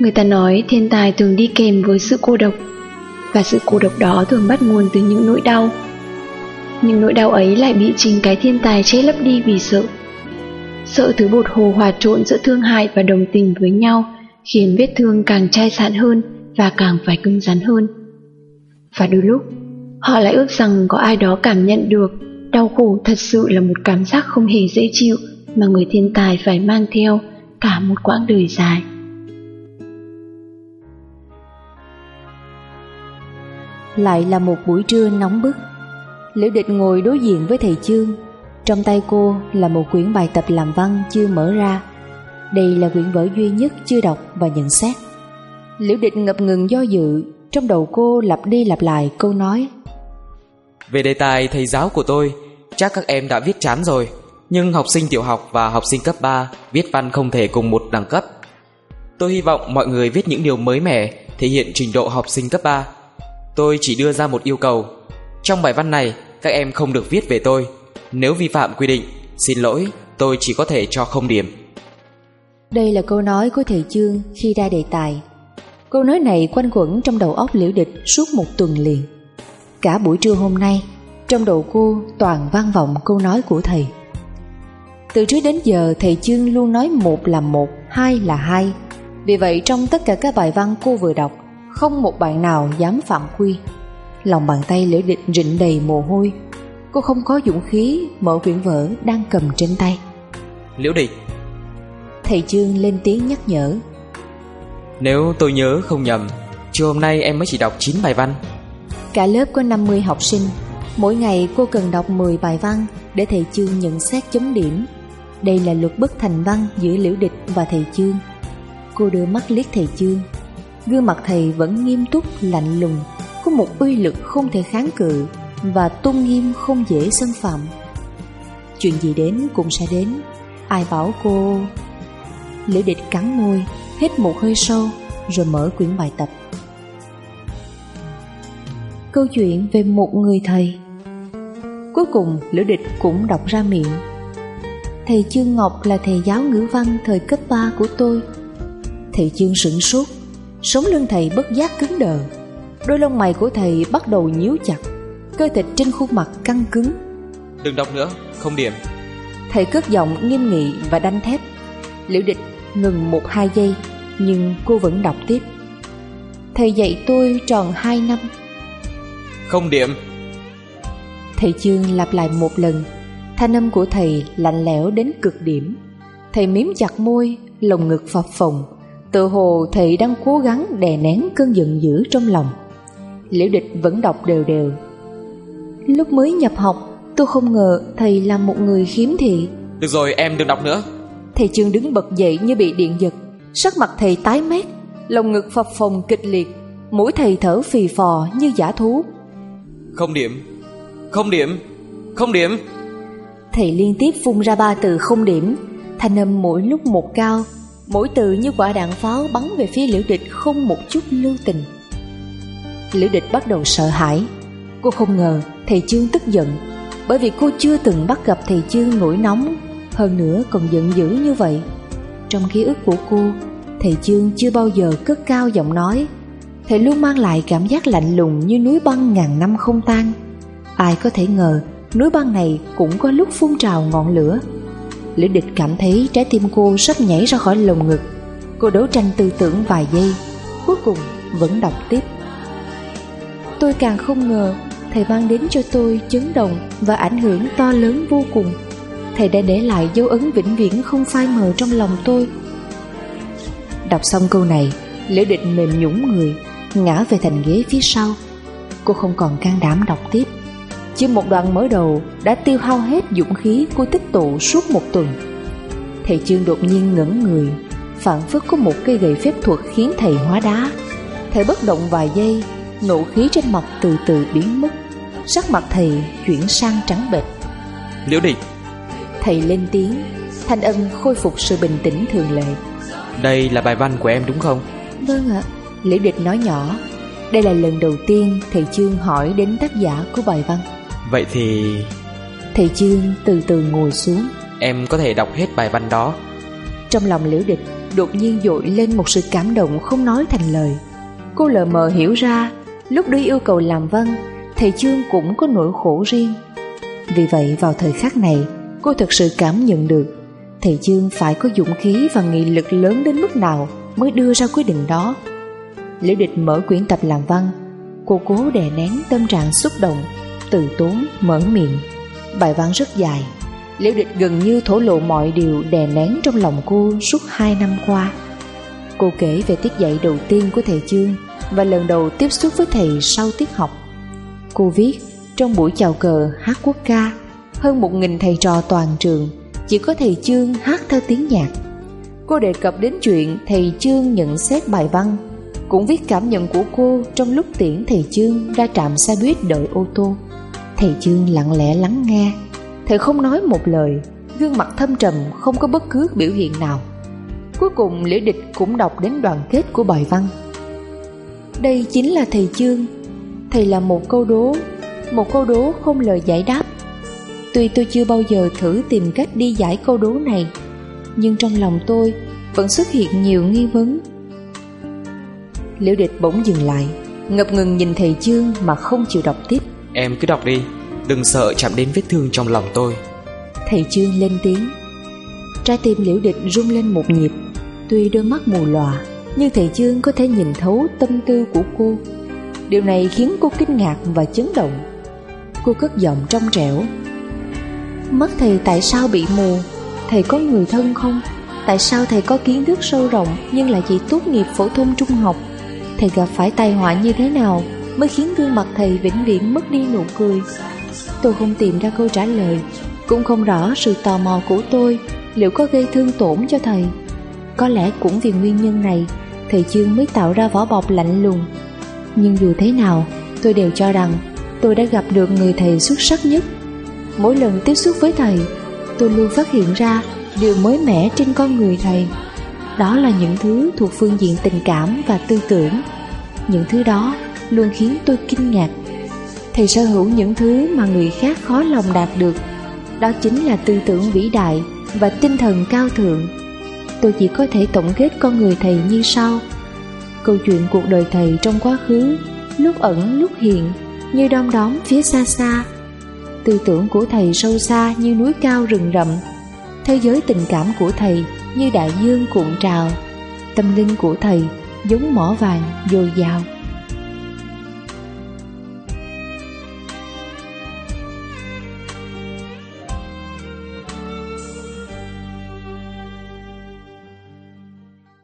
Người ta nói thiên tài thường đi kèm với sự cô độc, Và sự cô độc đó thường bắt nguồn từ những nỗi đau. Nhưng nỗi đau ấy lại bị chính cái thiên tài che lấp đi vì sợ. Sợ thứ bột hồ hòa trộn giữa thương hại và đồng tình với nhau Khiến vết thương càng chai sạn hơn và càng phải cứng rắn hơn. Và đôi lúc, Họ lại ước rằng có ai đó cảm nhận được Đau khổ thật sự là một cảm giác không hề dễ chịu Mà người thiên tài phải mang theo cả một quãng đời dài. Lại là một buổi trưa nóng bức. Liễu địch ngồi đối diện với thầy Chương. Trong tay cô là một quyển bài tập làm văn chưa mở ra. Đây là quyển vở duy nhất chưa đọc và nhận xét. Liễu địch ngập ngừng do dự, Trong đầu cô lặp đi lặp lại câu nói. Về đề tài thầy giáo của tôi, Chắc các em đã viết chán rồi, Nhưng học sinh tiểu học và học sinh cấp 3 Viết văn không thể cùng một đẳng cấp. Tôi hy vọng mọi người viết những điều mới mẻ, Thể hiện trình độ học sinh cấp 3 Tôi chỉ đưa ra một yêu cầu. Trong bài văn này Các em không được viết về tôi. Nếu vi phạm quy định Xin lỗi tôi chỉ có thể cho không điểm. Đây là câu nói của thầy Chương khi ra đề tài. Câu nói này quanh quẩn trong đầu óc liễu địch suốt một tuần liền. Cả buổi trưa hôm nay Trong đầu cô toàn vang vọng câu nói của thầy. Từ trước đến giờ thầy Chương luôn nói một là một, hai là hai. Vì vậy trong tất cả các bài văn cô vừa đọc không một bạn nào dám phạm quy. Lòng bàn tay liễu địch rịn đầy mồ hôi. Cô không có dũng khí mở quyển vở đang cầm trên tay. Liễu địch. Thầy Chương lên tiếng nhắc nhở. Nếu tôi nhớ không nhầm Chiều hôm nay em mới chỉ đọc 9 bài văn. Cả lớp có 50 học sinh. Mỗi ngày cô cần đọc 10 bài văn Để thầy Chương nhận xét chấm điểm. Đây là luật bất thành văn giữa Liễu Địch và thầy Chương Cô đưa mắt liếc thầy Chương Gương mặt thầy vẫn nghiêm túc, lạnh lùng Có một uy lực không thể kháng cự Và tôn nghiêm không dễ xâm phạm. Chuyện gì đến cũng sẽ đến Ai bảo cô? Liễu Địch cắn môi Hít một hơi sâu Rồi mở quyển bài tập. Câu chuyện về một người thầy. Cuối cùng Lữ Địch cũng đọc ra miệng. Thầy Trương Ngọc là thầy giáo ngữ văn thời cấp 3 của tôi. Thầy Trương sửng sốt Sống lưng thầy bất giác cứng đờ. Đôi lông mày của thầy bắt đầu nhíu chặt. Cơ thịt trên khuôn mặt căng cứng. Đừng đọc nữa, không điểm. Thầy cất giọng nghiêm nghị và đanh thép. Liễu địch ngừng một hai giây Nhưng cô vẫn đọc tiếp. Thầy dạy tôi tròn hai năm. Không điểm. Thầy Chương lặp lại một lần. Thanh âm của thầy lạnh lẽo đến cực điểm. Thầy miếm chặt môi Lồng ngực phập phồng Tự hồ thầy đang cố gắng đè nén cơn giận dữ trong lòng. Liễu địch vẫn đọc đều đều. Lúc mới nhập học Tôi không ngờ thầy là một người khiếm thị. Được rồi em đừng đọc nữa. Thầy Chương đứng bật dậy như bị điện giật. Sắc mặt thầy tái mét Lồng ngực phập phồng kịch liệt. Mũi thầy thở phì phò như giả thú. Không điểm Không điểm Không điểm. Thầy liên tiếp phun ra ba từ không điểm Thanh âm mỗi lúc một cao Mỗi từ như quả đạn pháo bắn về phía liễu địch không một chút lưu tình. Liễu địch bắt đầu sợ hãi. Cô không ngờ thầy Chương tức giận, Bởi vì cô chưa từng bắt gặp thầy Chương nổi nóng, Hơn nữa còn giận dữ như vậy. Trong ký ức của cô, Thầy Chương chưa bao giờ cất cao giọng nói. Thầy luôn mang lại cảm giác lạnh lùng như núi băng ngàn năm không tan. Ai có thể ngờ, núi băng này cũng có lúc phun trào ngọn lửa. Liễu địch cảm thấy trái tim cô sắp nhảy ra khỏi lồng ngực. Cô đấu tranh tư tưởng vài giây, Cuối cùng vẫn đọc tiếp. Tôi càng không ngờ, Thầy mang đến cho tôi chấn động Và ảnh hưởng to lớn vô cùng. Thầy đã để lại dấu ấn vĩnh viễn Không phai mờ trong lòng tôi. Đọc xong câu này Liễu địch mềm nhũng người, Ngã về thành ghế phía sau. Cô không còn can đảm đọc tiếp. Chỉ một đoạn mở đầu Đã tiêu hao hết dũng khí cô tích tụ suốt một tuần. Thầy Chương đột nhiên ngẩn người Phản phất có một cây gậy phép thuật Khiến thầy hóa đá. Thầy bất động vài giây Nộ khí trên mặt từ từ biến mất Sắc mặt thầy chuyển sang trắng bệch. Liễu địch Thầy lên tiếng Thanh âm khôi phục sự bình tĩnh thường lệ. Đây là bài văn của em đúng không? Vâng ạ. Liễu địch nói nhỏ Đây là lần đầu tiên thầy Chương hỏi đến tác giả của bài văn Vậy thì Thầy Chương từ từ ngồi xuống. Em có thể đọc hết bài văn đó. Trong lòng liễu địch đột nhiên dội lên một sự cảm động không nói thành lời. Cô lờ mờ hiểu ra Lúc đưa yêu cầu làm văn Thầy Chương cũng có nỗi khổ riêng. Vì vậy vào thời khắc này Cô thật sự cảm nhận được Thầy Chương phải có dũng khí và nghị lực lớn đến mức nào Mới đưa ra quyết định đó. Liễu địch mở quyển tập làm văn Cô cố đè nén tâm trạng xúc động từ tốn, mở miệng. Bài văn rất dài. Liễu địch gần như thổ lộ mọi điều đè nén trong lòng cô suốt hai năm qua. Cô kể về tiết dạy đầu tiên của thầy Chương Và lần đầu tiếp xúc với thầy sau tiết học. Cô viết, trong buổi chào cờ hát quốc ca, Hơn một nghìn thầy trò toàn trường Chỉ có thầy Chương hát theo tiếng nhạc. Cô đề cập đến chuyện thầy Chương nhận xét bài văn, Cũng viết cảm nhận của cô trong lúc tiễn thầy Chương ra trạm xe buýt đợi ô tô. Thầy Chương lặng lẽ lắng nghe. Thầy không nói một lời, Gương mặt thâm trầm, không có bất cứ biểu hiện nào. Cuối cùng Liễu Địch cũng đọc đến đoạn kết của bài văn. Đây chính là thầy Chương. Thầy là một câu đố, Một câu đố không lời giải đáp. Tuy tôi chưa bao giờ thử tìm cách đi giải câu đố này, Nhưng trong lòng tôi vẫn xuất hiện nhiều nghi vấn. Liễu địch bỗng dừng lại, Ngập ngừng nhìn thầy Chương mà không chịu đọc tiếp. Em cứ đọc đi, Đừng sợ chạm đến vết thương trong lòng tôi. Thầy trương lên tiếng. Trái tim liễu địch rung lên một nhịp, Tuy đôi mắt mù lòa, Nhưng thầy trương có thể nhìn thấu tâm tư của cô. Điều này khiến cô kinh ngạc và chấn động. Cô cất giọng trong trẻo. Mất thầy tại sao bị mù? Thầy có người thân không? Tại sao thầy có kiến thức sâu rộng Nhưng lại chỉ tốt nghiệp phổ thông trung học? Thầy gặp phải tai họa như thế nào? Mới khiến gương mặt thầy vĩnh viễn mất đi nụ cười. Tôi không tìm ra câu trả lời, Cũng không rõ sự tò mò của tôi Liệu có gây thương tổn cho thầy. Có lẽ cũng vì nguyên nhân này, Thầy Chương mới tạo ra vỏ bọc lạnh lùng. Nhưng dù thế nào, Tôi đều cho rằng Tôi đã gặp được người thầy xuất sắc nhất. Mỗi lần tiếp xúc với thầy, Tôi luôn phát hiện ra Điều mới mẻ trên con người thầy. Đó là những thứ thuộc phương diện tình cảm và tư tưởng. Những thứ đó luôn khiến tôi kinh ngạc. Thầy sở hữu những thứ mà người khác khó lòng đạt được. Đó chính là tư tưởng vĩ đại và tinh thần cao thượng. Tôi chỉ có thể tổng kết con người thầy như sau. Câu chuyện cuộc đời thầy trong quá khứ, Lúc ẩn, lúc hiện, Như đom đóm phía xa xa. Tư tưởng của thầy sâu xa như núi cao rừng rậm. Thế giới tình cảm của thầy như đại dương cuộn trào. Tâm linh của thầy giống mỏ vàng dồi dào.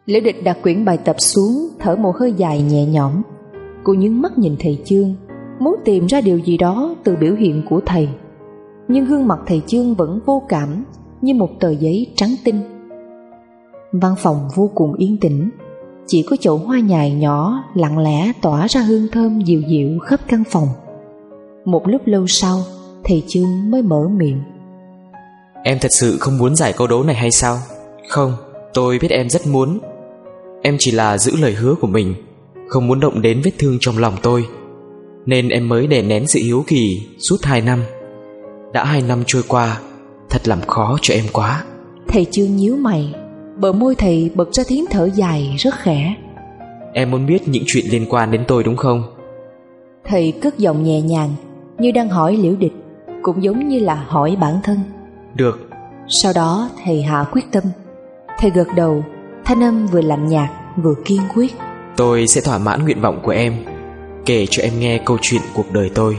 Liễu địch đặt quyển bài tập xuống, Thở một hơi dài nhẹ nhõm. Cô nhướng mắt nhìn thầy Chương, Muốn tìm ra điều gì đó từ biểu hiện của thầy. Nhưng gương mặt thầy Chương vẫn vô cảm, Như một tờ giấy trắng tinh. Văn phòng vô cùng yên tĩnh, Chỉ có chậu hoa nhài nhỏ, Lặng lẽ tỏa ra hương thơm dịu dịu khắp căn phòng. Một lúc lâu sau, Thầy Chương mới mở miệng. Em thật sự không muốn giải câu đố này hay sao? Không, Tôi biết em rất muốn. Em chỉ là giữ lời hứa của mình Không muốn động đến vết thương trong lòng tôi. Nên em mới đè nén sự hiếu kỳ Suốt hai năm. Đã hai năm trôi qua Thật làm khó cho em quá. Thầy chưa nhíu mày Bờ môi thầy bật ra tiếng thở dài rất khẽ. Em muốn biết những chuyện liên quan đến tôi đúng không? Thầy cất giọng nhẹ nhàng Như đang hỏi liễu địch Cũng giống như là hỏi bản thân. Được. Sau đó thầy hạ quyết tâm. Thầy gật đầu Thanh âm vừa lạnh nhạt vừa kiên quyết. Tôi sẽ thỏa mãn nguyện vọng của em Kể cho em nghe câu chuyện cuộc đời tôi.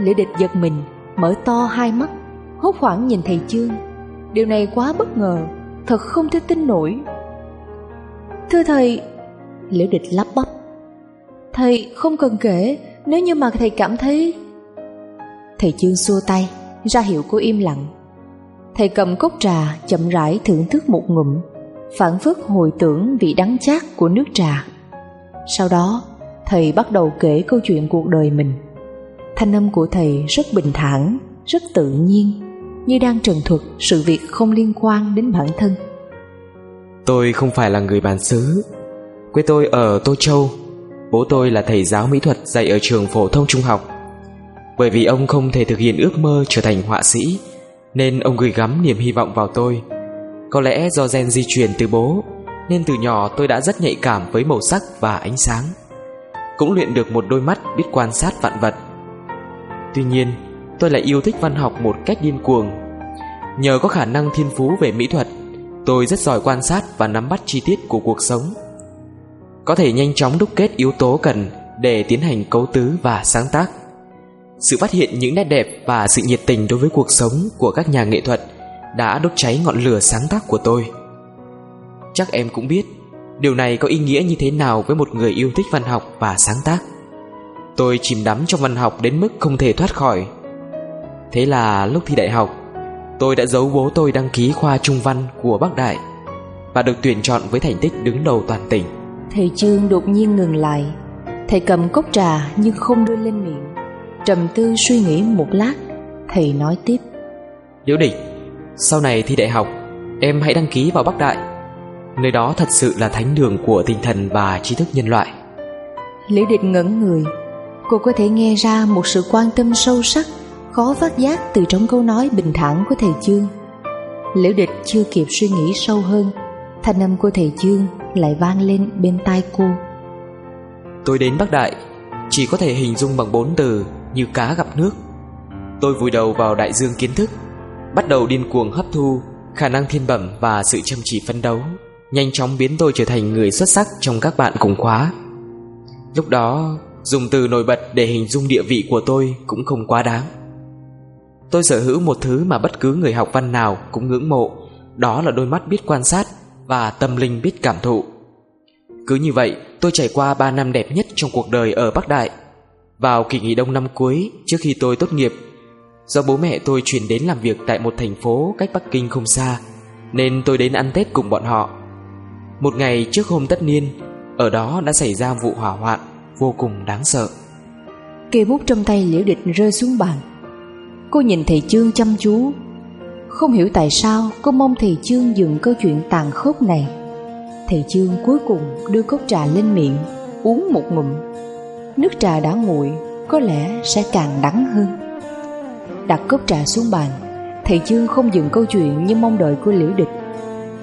Lễ địch giật mình Mở to hai mắt Hốt hoảng nhìn thầy Chương. Điều này quá bất ngờ Thật không thể tin nổi. Thưa thầy Liễu địch lắp bắp. Thầy không cần kể Nếu như mà thầy cảm thấy. Thầy Chương xua tay Ra hiệu cô im lặng. Thầy cầm cốc trà chậm rãi thưởng thức một ngụm phản phất hồi tưởng vị đắng chát của nước trà. Sau đó, thầy bắt đầu kể câu chuyện cuộc đời mình. Thanh âm của thầy rất bình thản, rất tự nhiên, như đang trần thuật sự việc không liên quan đến bản thân. Tôi không phải là người bản xứ. Quê tôi ở Tô Châu. Bố tôi là thầy giáo mỹ thuật dạy ở trường phổ thông trung học. Bởi vì ông không thể thực hiện ước mơ trở thành họa sĩ, nên ông gửi gắm niềm hy vọng vào tôi có lẽ do gen di truyền từ bố, Nên từ nhỏ tôi đã rất nhạy cảm với màu sắc và ánh sáng. Cũng luyện được một đôi mắt biết quan sát vạn vật. Tuy nhiên, tôi lại yêu thích văn học một cách điên cuồng. Nhờ có khả năng thiên phú về mỹ thuật, Tôi rất giỏi quan sát và nắm bắt chi tiết của cuộc sống. Có thể nhanh chóng đúc kết yếu tố cần để tiến hành cấu tứ và sáng tác. Sự phát hiện những nét đẹp và sự nhiệt tình đối với cuộc sống của các nhà nghệ thuật đã đốt cháy ngọn lửa sáng tác của tôi. Chắc em cũng biết điều này có ý nghĩa như thế nào với một người yêu thích văn học và sáng tác. Tôi chìm đắm trong văn học đến mức không thể thoát khỏi. Thế là lúc thi đại học tôi đã giấu bố tôi đăng ký khoa trung văn của bắc đại và được tuyển chọn với thành tích đứng đầu toàn tỉnh. Thầy trương đột nhiên ngừng lại. Thầy cầm cốc trà nhưng không đưa lên miệng. Trầm tư suy nghĩ một lát thầy nói tiếp. Liễu địch sau này thi đại học em hãy đăng ký vào bắc đại. Nơi đó thật sự là thánh đường của tinh thần và trí thức nhân loại. Liễu địch ngẩn người. Cô có thể nghe ra một sự quan tâm sâu sắc khó phát giác từ trong câu nói bình thản của thầy chương. Liễu địch chưa kịp suy nghĩ sâu hơn thanh âm của thầy chương lại vang lên bên tai cô. Tôi đến bắc đại chỉ có thể hình dung bằng bốn từ như cá gặp nước. Tôi vùi đầu vào đại dương kiến thức bắt đầu điên cuồng hấp thu, khả năng thiên bẩm và sự chăm chỉ phấn đấu nhanh chóng biến tôi trở thành người xuất sắc trong các bạn cùng khóa. Lúc đó, dùng từ nổi bật để hình dung địa vị của tôi cũng không quá đáng. Tôi sở hữu một thứ mà bất cứ người học văn nào cũng ngưỡng mộ, đó là đôi mắt biết quan sát và tâm linh biết cảm thụ. Cứ như vậy, tôi trải qua 3 năm đẹp nhất trong cuộc đời ở Bắc Đại. Vào kỳ nghỉ đông năm cuối, trước khi tôi tốt nghiệp Do bố mẹ tôi chuyển đến làm việc tại một thành phố cách Bắc Kinh không xa, Nên tôi đến ăn Tết cùng bọn họ. Một ngày trước hôm tất niên, Ở đó đã xảy ra vụ hỏa hoạn Vô cùng đáng sợ. Cây bút trong tay liễu địch rơi xuống bàn. Cô nhìn thầy Chương chăm chú. Không hiểu tại sao cô mong thầy Chương dừng câu chuyện tàn khốc này. Thầy Chương cuối cùng đưa cốc trà lên miệng, Uống một ngụm. Nước trà đã nguội, Có lẽ sẽ càng đắng hơn. Đặt cốc trà xuống bàn. Thầy Dương không dừng câu chuyện như mong đợi của Liễu Địch.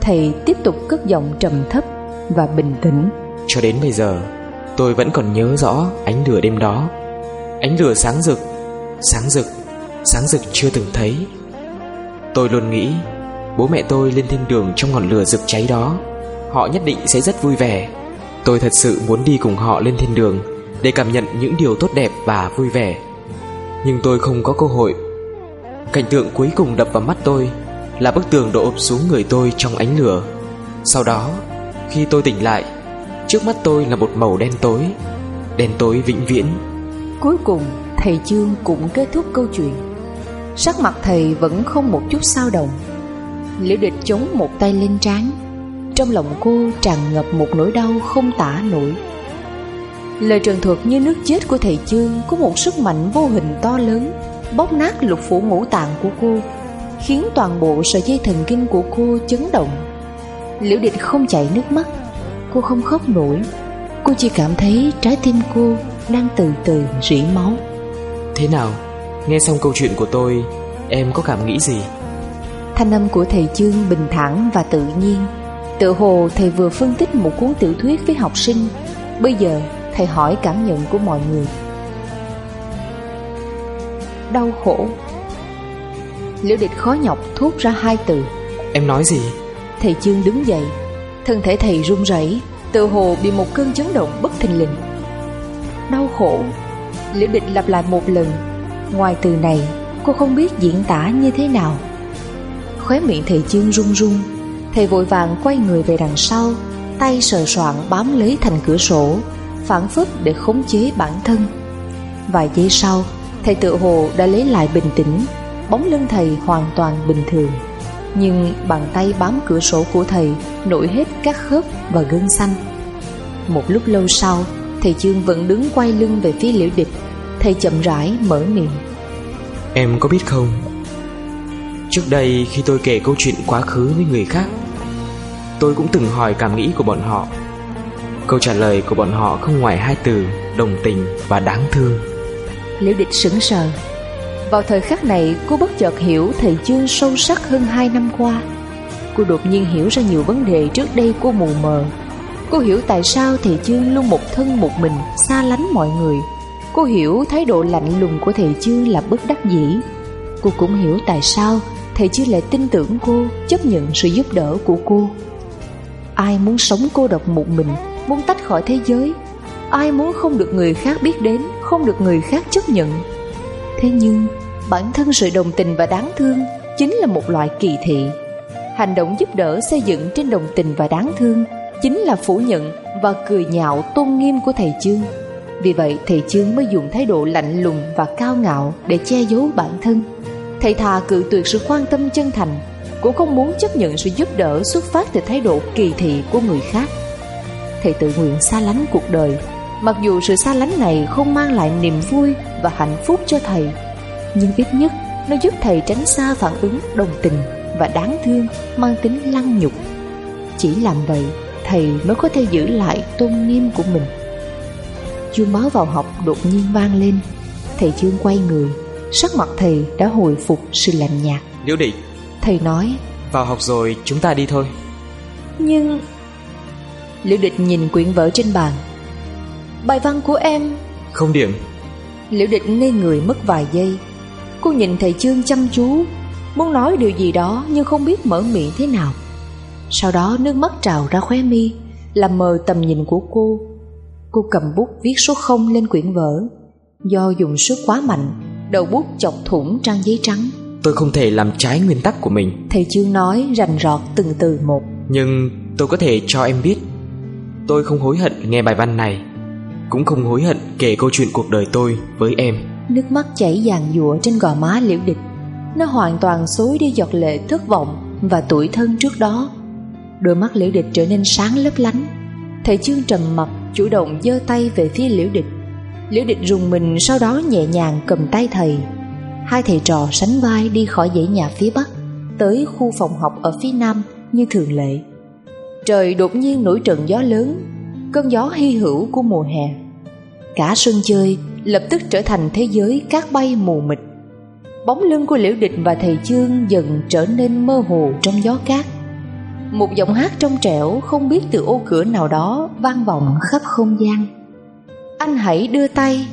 Thầy tiếp tục cất giọng trầm thấp và bình tĩnh. Cho đến bây giờ, Tôi vẫn còn nhớ rõ ánh lửa đêm đó. Ánh lửa sáng rực Sáng rực Sáng rực chưa từng thấy. Tôi luôn nghĩ, Bố mẹ tôi lên thiên đường trong ngọn lửa rực cháy đó. Họ nhất định sẽ rất vui vẻ. Tôi thật sự muốn đi cùng họ lên thiên đường Để cảm nhận những điều tốt đẹp và vui vẻ. Nhưng tôi không có cơ hội Cảnh tượng cuối cùng đập vào mắt tôi Là bức tường đổ ụp xuống người tôi trong ánh lửa. Sau đó, Khi tôi tỉnh lại, Trước mắt tôi là một màu đen tối Đen tối vĩnh viễn. Cuối cùng, thầy Chương cũng kết thúc câu chuyện. Sắc mặt thầy vẫn không một chút sao động. Liễu địch chống một tay lên trán, Trong lòng cô tràn ngập một nỗi đau không tả nổi. Lời trần thuật như nước chết của thầy Chương Có một sức mạnh vô hình to lớn bóp nát lục phủ ngũ tạng của cô khiến toàn bộ sợi dây thần kinh của cô chấn động. Liễu địch không chảy nước mắt cô không khóc nổi. Cô chỉ cảm thấy trái tim cô đang từ từ rỉ máu. Thế nào? Nghe xong câu chuyện của tôi em có cảm nghĩ gì? Thanh âm của thầy chương bình thản và tự nhiên. Tự hồ thầy vừa phân tích một cuốn tiểu thuyết với học sinh. Bây giờ thầy hỏi cảm nhận của mọi người đau khổ. Liễu địch khó nhọc thốt ra hai từ. Em nói gì? Thầy chương đứng dậy. Thân thể thầy run rẩy Tự hồ bị một cơn chấn động bất thình lình. Đau khổ. Liễu địch lặp lại một lần. Ngoài từ này Cô không biết diễn tả như thế nào. Khóe miệng thầy chương run run. Thầy vội vàng quay người về đằng sau Tay sờ soạn bám lấy thành cửa sổ Phản phất để khống chế bản thân. Vài giây sau Thầy tự hồ đã lấy lại bình tĩnh, Bóng lưng thầy hoàn toàn bình thường. Nhưng bàn tay bám cửa sổ của thầy Nổi hết các khớp và gân xanh. Một lúc lâu sau, Thầy trương vẫn đứng quay lưng về phía liễu địch. Thầy chậm rãi mở miệng. Em có biết không? Trước đây khi tôi kể câu chuyện quá khứ với người khác, Tôi cũng từng hỏi cảm nghĩ của bọn họ. Câu trả lời của bọn họ không ngoài hai từ Đồng tình và đáng thương. Liễu địch sững sờ. Vào thời khắc này, cô bất chợt hiểu thầy chương sâu sắc hơn hai năm qua. Cô đột nhiên hiểu ra nhiều vấn đề trước đây cô mù mờ. Cô hiểu tại sao thầy Chương luôn một thân một mình, Xa lánh mọi người. Cô hiểu thái độ lạnh lùng của thầy Chương là bất đắc dĩ. Cô cũng hiểu tại sao thầy Chương lại tin tưởng cô, Chấp nhận sự giúp đỡ của cô. Ai muốn sống cô độc một mình, Muốn tách khỏi thế giới Ai muốn không được người khác biết đến, Không được người khác chấp nhận. Thế nhưng, bản thân sự đồng tình và đáng thương Chính là một loại kỳ thị. Hành động giúp đỡ xây dựng trên đồng tình và đáng thương Chính là phủ nhận và cười nhạo tôn nghiêm của thầy Chương. Vì vậy, thầy Chương mới dùng thái độ lạnh lùng và cao ngạo để che giấu bản thân. Thầy thà cự tuyệt sự quan tâm chân thành, Cũng không muốn chấp nhận sự giúp đỡ xuất phát từ thái độ kỳ thị của người khác. Thầy tự nguyện xa lánh cuộc đời. Mặc dù sự xa lánh này không mang lại niềm vui và hạnh phúc cho thầy Nhưng ít nhất nó giúp thầy tránh xa phản ứng đồng tình và đáng thương mang tính lăng nhục. Chỉ làm vậy thầy mới có thể giữ lại tôn nghiêm của mình. Chuông báo vào học đột nhiên vang lên. Thầy chương quay người sắc mặt thầy đã hồi phục sự lạnh nhạt. Liễu định thầy nói vào học rồi chúng ta đi thôi. Nhưng liễu địch nhìn quyển vở trên bàn bài văn của em. Không điểm. Liễu địch ngây người mất vài giây. Cô nhìn thầy chương chăm chú muốn nói điều gì đó nhưng không biết mở miệng thế nào. Sau đó nước mắt trào ra khóe mi Làm mờ tầm nhìn của cô. Cô cầm bút viết số 0 lên quyển vở. Do dùng sức quá mạnh Đầu bút chọc thủng trang giấy trắng. Tôi không thể làm trái nguyên tắc của mình. Thầy Chương nói rành rọt từng từ một. Nhưng tôi có thể cho em biết Tôi không hối hận nghe bài văn này cũng không hối hận kể câu chuyện cuộc đời tôi với em. Nước mắt chảy dàn dụa trên gò má liễu địch. Nó hoàn toàn xối đi giọt lệ thất vọng Và tuổi thân trước đó. Đôi mắt liễu địch trở nên sáng lấp lánh. Thầy chương trầm mặt chủ động giơ tay về phía liễu địch. Liễu địch rùng mình sau đó nhẹ nhàng cầm tay thầy. Hai thầy trò sánh vai đi khỏi dãy nhà phía bắc, Tới khu phòng học ở phía nam như thường lệ. Trời đột nhiên nổi trận gió lớn Cơn gió hy hữu của mùa hè. Cả sân chơi lập tức trở thành thế giới cát bay mù mịt. Bóng lưng của liễu địch và thầy chương dần trở nên mơ hồ trong gió cát. Một giọng hát trong trẻo không biết từ ô cửa nào đó vang vọng khắp không gian. Anh hãy đưa tay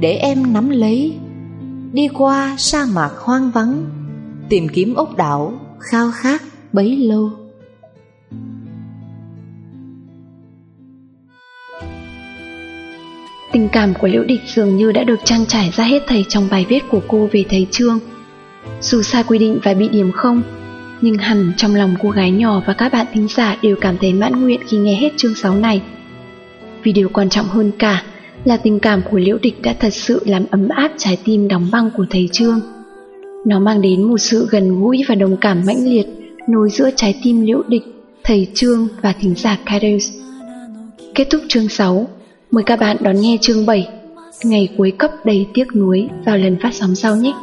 để em nắm lấy. Đi qua sa mạc hoang vắng, Tìm kiếm ốc đảo khao khát bấy lâu. Tình cảm của Liễu Địch dường như đã được trang trải ra hết thầy trong bài viết của cô về thầy Trương. Dù sai quy định và bị điểm không, nhưng hẳn trong lòng cô gái nhỏ và các bạn thính giả đều cảm thấy mãn nguyện khi nghe hết chương 6 này. Vì điều quan trọng hơn cả là tình cảm của Liễu Địch đã thật sự làm ấm áp trái tim đóng băng của thầy Trương. Nó mang đến một sự gần gũi và đồng cảm mãnh liệt nối giữa trái tim Liễu Địch, thầy Trương và thính giả Cadence. Kết thúc chương 6, mời các bạn đón nghe chương 7, ngày cuối cấp đầy tiếc nuối vào lần phát sóng sau nhé.